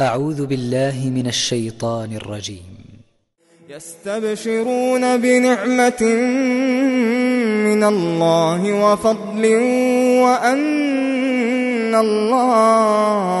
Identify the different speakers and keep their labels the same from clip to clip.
Speaker 1: أعوذ بالله من الشيطان الرجيم.
Speaker 2: يستبشرون بنعمة من الله وفضل وأن الله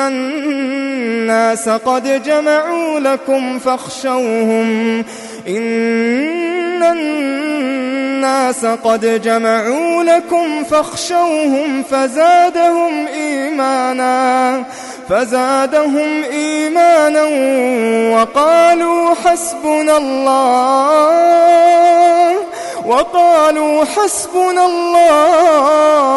Speaker 2: الناس قد جمعوا لكم فاخشوهم إن الناس قد جمعوا لكم فاخشوهم فزادهم إيمانا فزادهم إيمانا وقالوا حسبنا الله وقالوا حسبنا الله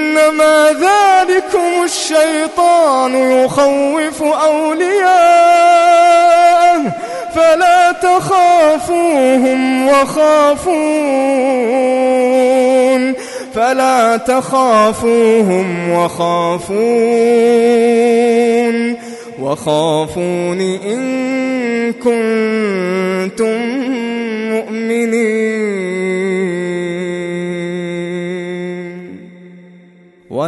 Speaker 2: إنما ذلكم الشيطان يخوف أولياءه. فلا تخافوهم وخافون. فلا تخافوهم وخافون. وخافون إن كنتم مؤمنين.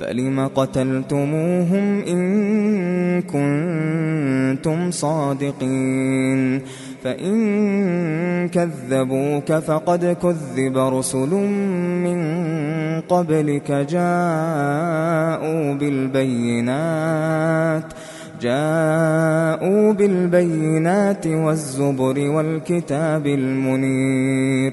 Speaker 2: فلم قتلتموهم إن كنتم صادقين فإن كذبوك فقد كذب رسل من قبلك جاءوا بالبينات جاءوا بالبينات والزبر والكتاب المنير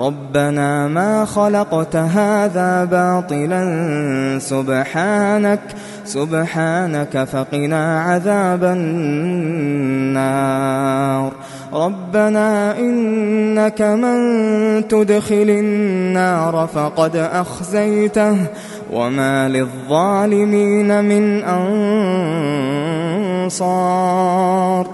Speaker 2: ربنا ما خلقت هذا باطلا سبحانك سبحانك فقنا عذاب النار. ربنا إنك من تدخل النار فقد أخزيته وما للظالمين من أنصار.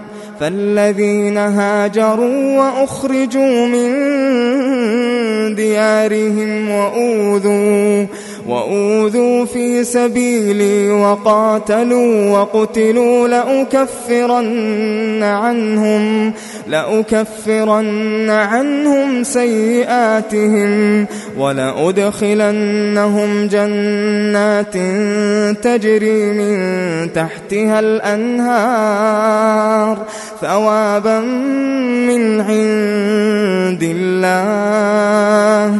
Speaker 2: فالذين هاجروا وأخرجوا من ديارهم وأوذوا وأوذوا في سبيلي وقاتلوا وقتلوا لأكفرن عنهم لأكفرن عنهم سيئاتهم ولأدخلنهم جنات تجري من تحتها الأنهار ثوابا من عند الله.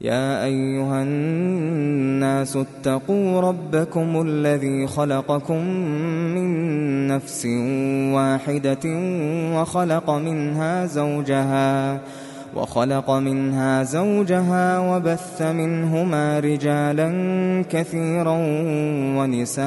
Speaker 2: يا أيها الناس اتقوا ربكم الذي خلقكم من نفس واحدة وخلق منها زوجها وخلق منها زوجها وبث منهما رجالا كثيرا ونساء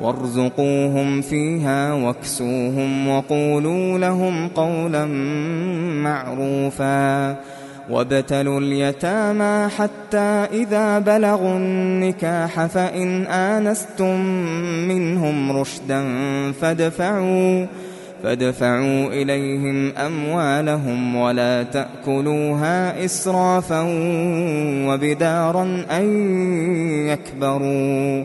Speaker 2: وارزقوهم فيها واكسوهم وقولوا لهم قولا معروفا وابتلوا اليتامى حتى إذا بلغوا النكاح فإن آنستم منهم رشدا فادفعوا فادفعوا إليهم أموالهم ولا تأكلوها إسرافا وبدارا أن يكبروا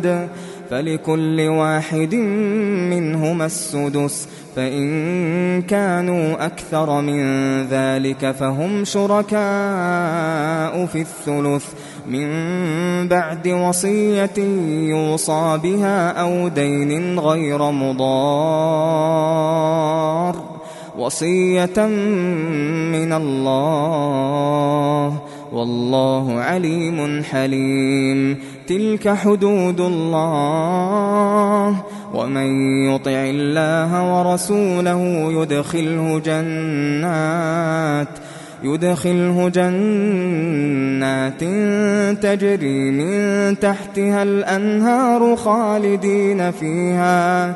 Speaker 2: فلكل واحد منهما السدس. فإن كانوا أكثر من ذلك فهم شركاء في الثلث. من بعد وصية يوصى بها أو دين غير مضار. وصية من الله والله عليم حليم. تلك حدود الله ومن يطع الله ورسوله يدخله جنات يدخله جنات تجري من تحتها الأنهار خالدين فيها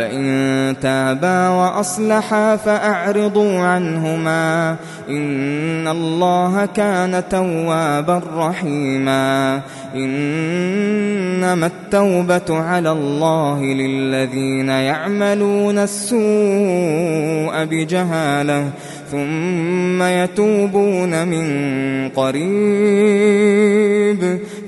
Speaker 2: فإن تابا وأصلحا فأعرضوا عنهما إن الله كان توابا رحيما إنما التوبة على الله للذين يعملون السوء بجهالة ثم يتوبون من قريب